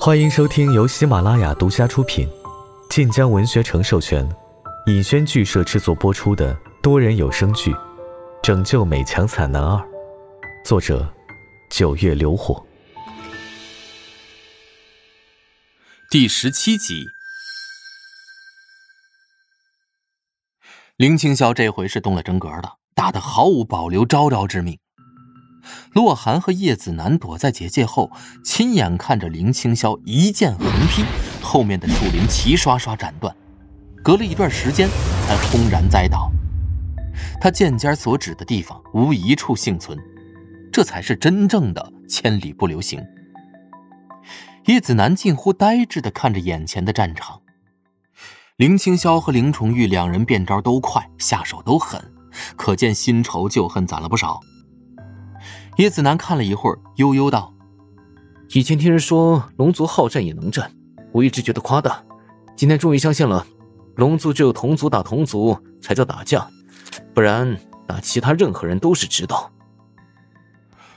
欢迎收听由喜马拉雅独家出品、晋江文学城授权、尹轩剧社制作播出的多人有声剧《拯救美强惨男二》，作者：九月流火，第十七集。林青霄这回是动了真格的，打得毫无保留，招招致命。洛寒和叶子楠躲在结界后，亲眼看着林青霄一剑横劈，后面的树林齐刷刷斩断，隔了一段时间才轰然栽倒。他剑尖所指的地方无一处幸存，这才是真正的千里不留行。叶子楠近乎呆滞地看着眼前的战场，林青霄和林重玉两人变招都快，下手都狠，可见新仇旧恨攒了不少。叶子楠看了一会儿，悠悠道：“以前听人说龙族好战也能战，我一直觉得夸大。今天终于相信了，龙族只有同族打同族才叫打架，不然打其他任何人都是知道。”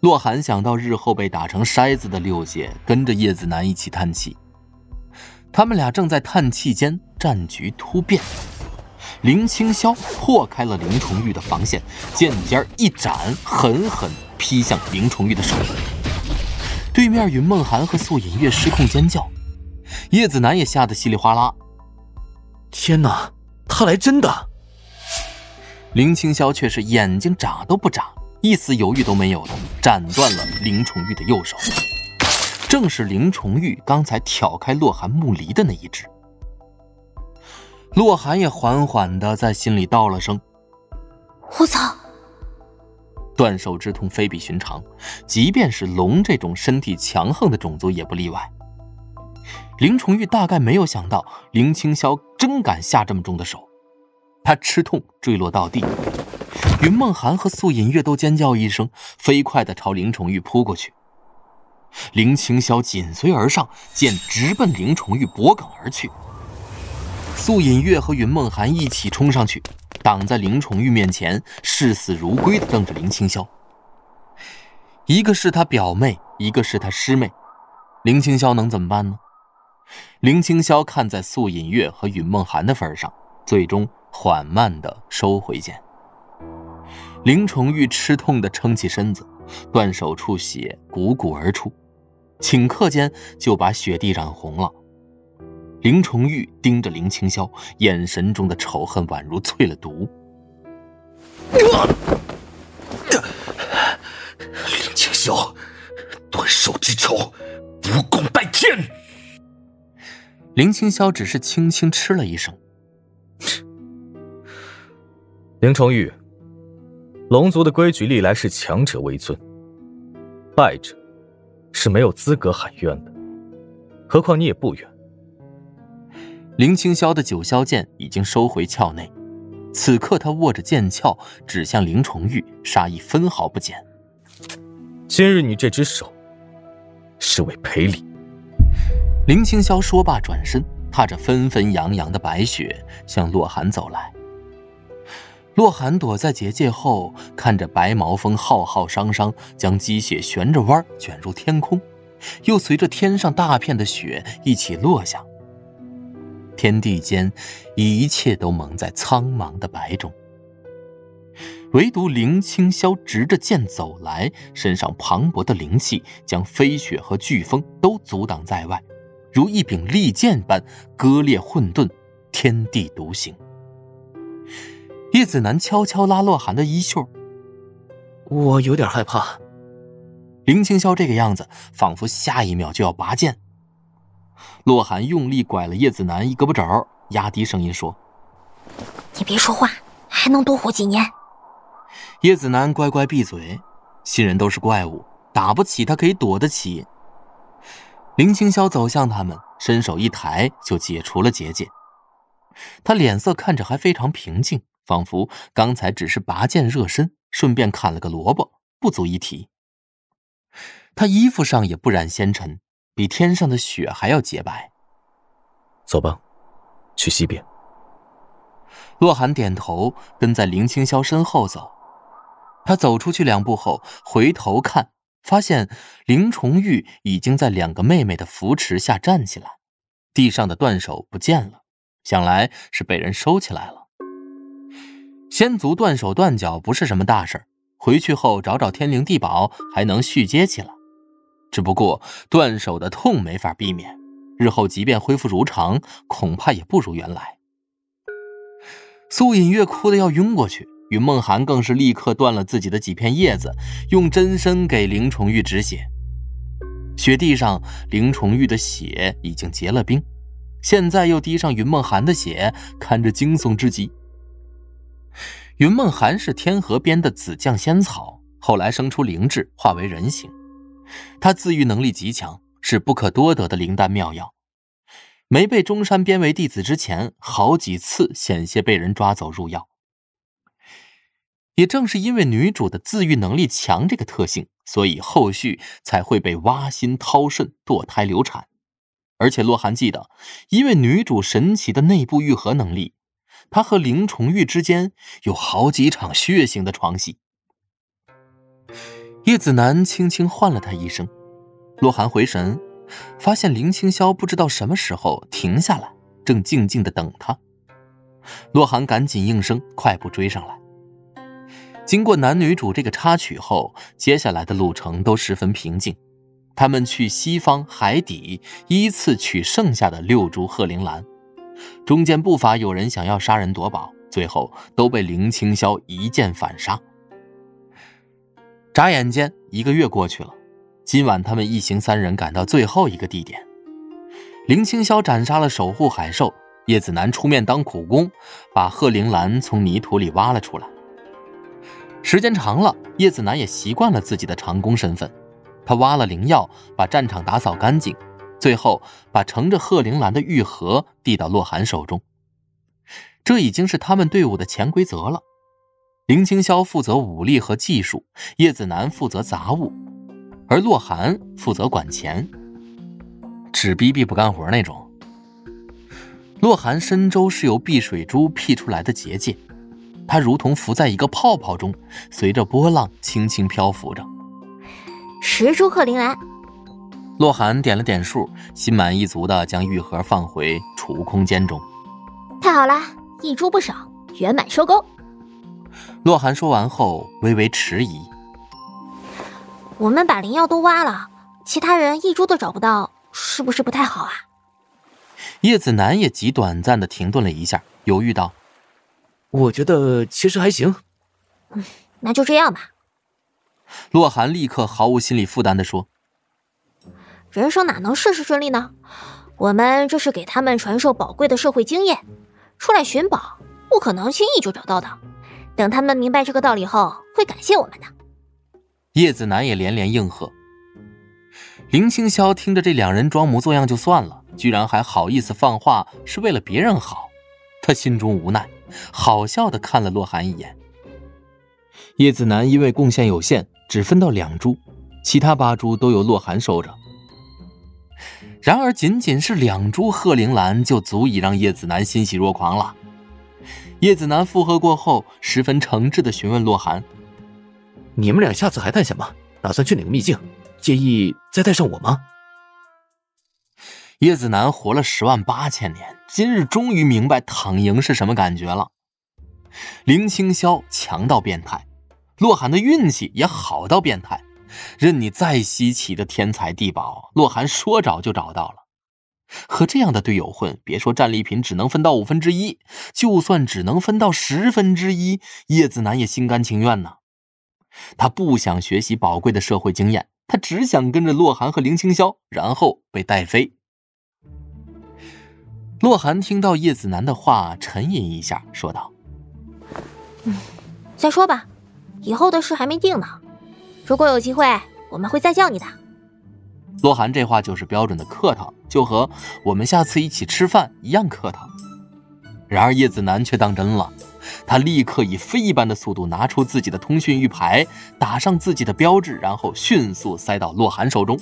洛寒想到日后被打成筛子的六姐，跟着叶子楠一起叹气。他们俩正在叹气间，战局突变。林清霄破开了林崇玉的防线，剑尖一斩，狠狠劈向林重玉的手。对面云梦寒和素隐月失控尖叫，叶子楠也吓得稀里哗啦。天哪，他来真的！林青霄却是眼睛眨都不眨，一丝犹豫都没有的斩断了林重玉的右手，正是林重玉刚才挑开洛寒木离的那一只。洛寒也缓缓的在心里道了声：“我操！”断手之痛非比寻常，即便是龙这种身体强横的种族也不例外。林重玉大概没有想到林青霄真敢下这么重的手，他吃痛坠落到地。云梦寒和素隐月都尖叫一声，飞快的朝林重玉扑过去。林青霄紧随而上，剑直奔林重玉脖颈而去。素隐月和云梦寒一起冲上去，挡在林崇玉面前，视死如归的瞪着林青霄。一个是他表妹，一个是他师妹，林青霄能怎么办呢？林青霄看在素隐月和云梦寒的份上，最终缓慢的收回剑。林崇玉吃痛的撑起身子，断手处血汩汩而出，顷刻间就把雪地染红了。林重玉盯着林青霄，眼神中的仇恨宛如淬了毒。林青霄，断手之仇，不共戴天。林青霄只是轻轻嗤了一声。林重玉，龙族的规矩历来是强者为尊，败者是没有资格喊冤的。何况你也不冤。林青霄的九霄剑已经收回鞘内，此刻他握着剑鞘指向林崇玉，杀意分毫不减。今日你这只手，是为赔礼。林青霄说罢，转身踏着纷纷扬扬的白雪向洛寒走来。洛寒躲在结界后，看着白毛风浩浩汤汤将积雪旋着弯卷入天空，又随着天上大片的雪一起落下。天地间，一切都蒙在苍茫的白中。唯独林青霄直着剑走来，身上磅礴的灵气将飞雪和飓风都阻挡在外，如一柄利剑般割裂混沌，天地独行。叶子楠悄悄拉洛寒的衣袖，我有点害怕。林青霄这个样子，仿佛下一秒就要拔剑。洛寒用力拐了叶子楠一胳膊肘，压低声音说：“你别说话，还能多活几年。”叶子楠乖乖闭嘴。新人都是怪物，打不起他可以躲得起。林青霄走向他们，伸手一抬就解除了结界。他脸色看着还非常平静，仿佛刚才只是拔剑热身，顺便砍了个萝卜，不足一提。他衣服上也不染纤尘。比天上的雪还要洁白。走吧，去西边。洛寒点头，跟在林青霄身后走。他走出去两步后，回头看，发现林重玉已经在两个妹妹的扶持下站起来，地上的断手不见了，想来是被人收起来了。仙族断手断脚不是什么大事回去后找找天灵地宝还能续接起来。只不过断手的痛没法避免，日后即便恢复如常，恐怕也不如原来。苏隐月哭得要晕过去，云梦涵更是立刻断了自己的几片叶子，用真身给林重玉止血。雪地上，林重玉的血已经结了冰，现在又滴上云梦涵的血，看着惊悚之极。云梦涵是天河边的紫绛仙草，后来生出灵智，化为人形。他自愈能力极强，是不可多得的灵丹妙药。没被中山编为弟子之前，好几次险些被人抓走入药。也正是因为女主的自愈能力强这个特性，所以后续才会被挖心掏肾、堕胎流产。而且洛寒记得，因为女主神奇的内部愈合能力。她和林重玉之间有好几场血腥的床戏。叶子楠轻轻唤了他一声，洛寒回神，发现林清霄不知道什么时候停下来，正静静的等他。洛寒赶紧应声，快步追上来。经过男女主这个插曲后，接下来的路程都十分平静。他们去西方海底，依次取剩下的六株鹤铃兰。中间不乏有人想要杀人夺宝，最后都被林清霄一剑反杀。眨眼间，一个月过去了。今晚，他们一行三人赶到最后一个地点。林清霄斩杀了守护海兽，叶子楠出面当苦工，把鹤铃兰从泥土里挖了出来。时间长了，叶子楠也习惯了自己的长工身份。他挖了灵药，把战场打扫干净。最后，把盛着鹤铃兰的玉盒递到洛寒手中。这已经是他们队伍的潜规则了。林清霄负责武力和技术，叶子楠负责杂物，而洛寒负责管钱，只逼逼不干活那种。洛寒身周是由碧水珠辟出来的结界，它如同浮在一个泡泡中，随着波浪轻轻漂浮着。十株鹤铃兰。洛寒点了点数，心满意足地将玉盒放回储物空间中。太好了，一株不少，圆满收购。洛寒说完后，微微迟疑：“我们把灵药都挖了，其他人一株都找不到，是不是不太好啊？”叶子楠也极短暂的停顿了一下，犹豫道：“我觉得其实还行。”“嗯，那就这样吧。”洛寒立刻毫无心理负担地说。人生哪能事事顺利呢？我们这是给他们传授宝贵的社会经验，出来寻宝不可能轻易就找到的。等他们明白这个道理后，会感谢我们的。叶子楠也连连应和。林清霄听着这两人装模作样就算了，居然还好意思放话是为了别人好，他心中无奈，好笑的看了洛寒一眼。叶子楠因为贡献有限，只分到两株，其他八株都由洛寒收着。然而，仅仅是两株鹤铃兰就足以让叶子楠欣喜若狂了。叶子楠附和过后，十分诚挚地询问洛寒：“你们俩下次还探险吗？打算去哪个秘境？介意再带上我吗？”叶子楠活了十万八千年，今日终于明白躺赢是什么感觉了。林清霄强到变态，洛寒的运气也好到变态。任你再稀奇的天才地宝，洛寒说找就找到了。和这样的队友混，别说战利品只能分到五分之一，就算只能分到十分之一，叶子楠也心甘情愿呢。他不想学习宝贵的社会经验，他只想跟着洛寒和林清霄，然后被带飞。洛寒听到叶子楠的话，沉吟一下，说道：“嗯，再说吧，以后的事还没定呢。”如果有机会，我们会再叫你的。洛寒这话就是标准的客套，就和我们下次一起吃饭一样客套。然而叶子楠却当真了，他立刻以飞一般的速度拿出自己的通讯玉牌，打上自己的标志，然后迅速塞到洛寒手中。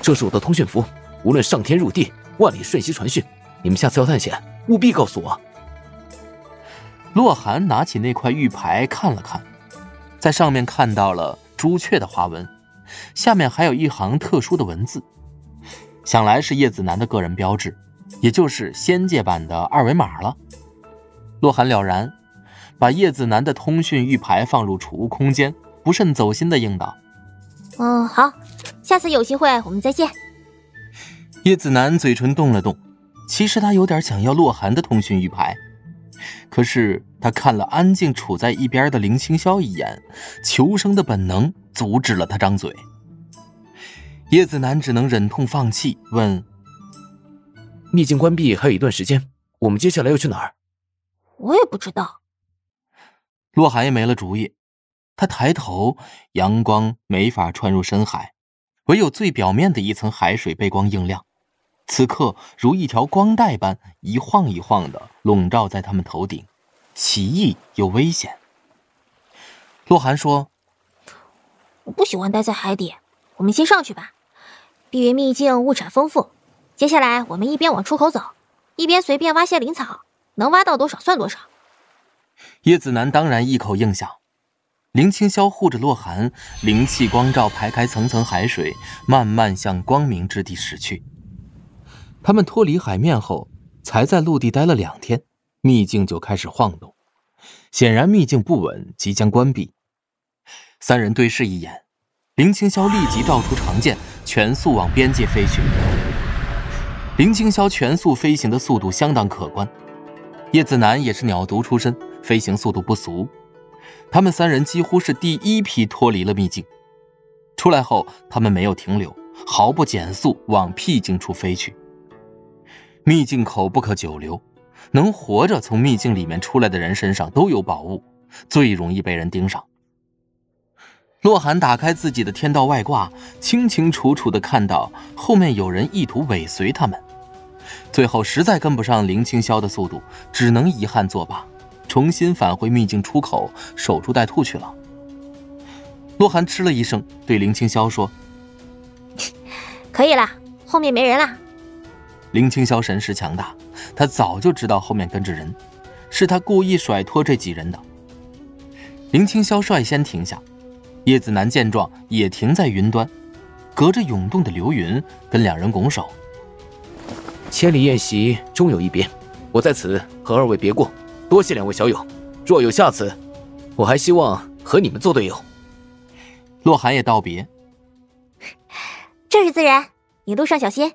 这是我的通讯符，无论上天入地，万里瞬息传讯。你们下次要探险，务必告诉我。洛寒拿起那块玉牌看了看，在上面看到了。朱雀的花纹，下面还有一行特殊的文字，想来是叶子楠的个人标志，也就是仙界版的二维码了。洛寒了然，把叶子楠的通讯玉牌放入储物空间，不甚走心的应道：“嗯，好，下次有机会我们再见。”叶子楠嘴唇动了动，其实他有点想要洛寒的通讯玉牌，可是他看了安静处在一边的林清霄一眼，求生的本能阻止了他张嘴。叶子楠只能忍痛放弃，问：“秘境关闭还有一段时间，我们接下来要去哪儿？”我也不知道。洛寒也没了主意。他抬头，阳光没法穿入深海，唯有最表面的一层海水被光映亮，此刻如一条光带般一晃一晃的笼罩在他们头顶，奇异又危险。洛寒说：“我不喜欢待在海底，我们先上去吧。碧云秘境物产丰富，接下来我们一边往出口走，一边随便挖些灵草。”能挖到多少算多少。叶子楠当然一口应下。林清霄护着洛寒，灵气光照排开层层海水，慢慢向光明之地驶去。他们脱离海面后，才在陆地待了两天，秘境就开始晃动。显然秘境不稳，即将关闭。三人对视一眼，林清霄立即照出长剑，全速往边界飞去。林清霄全速飞行的速度相当可观。叶子楠也是鸟族出身，飞行速度不俗。他们三人几乎是第一批脱离了秘境。出来后，他们没有停留，毫不减速往僻静处飞去。秘境口不可久留，能活着从秘境里面出来的人身上都有宝物，最容易被人盯上。洛寒打开自己的天道外挂，清清楚楚地看到后面有人意图尾随他们。最后实在跟不上林清霄的速度，只能遗憾作罢，重新返回秘境出口守株待兔去了。洛寒嗤了一声，对林清霄说：“可以了，后面没人了。”林清霄神识强大，他早就知道后面跟着人，是他故意甩脱这几人的。林清霄率先停下，叶子楠见状也停在云端，隔着涌动的流云跟两人拱手。千里宴席终有一别，我在此和二位别过，多谢两位小友。若有下次，我还希望和你们做队友。洛寒也道别，这是自然，你路上小心。